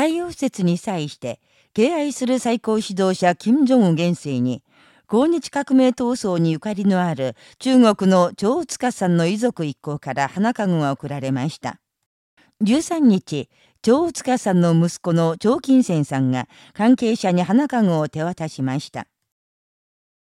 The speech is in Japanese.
太陽節に際して、敬愛する最高指導者金正恩元帥に、抗日革命闘争にゆかりのある中国の張塚さんの遺族一行から花籠が贈られました。13日、張塚さんの息子の張金銭さんが関係者に花籠を手渡しました。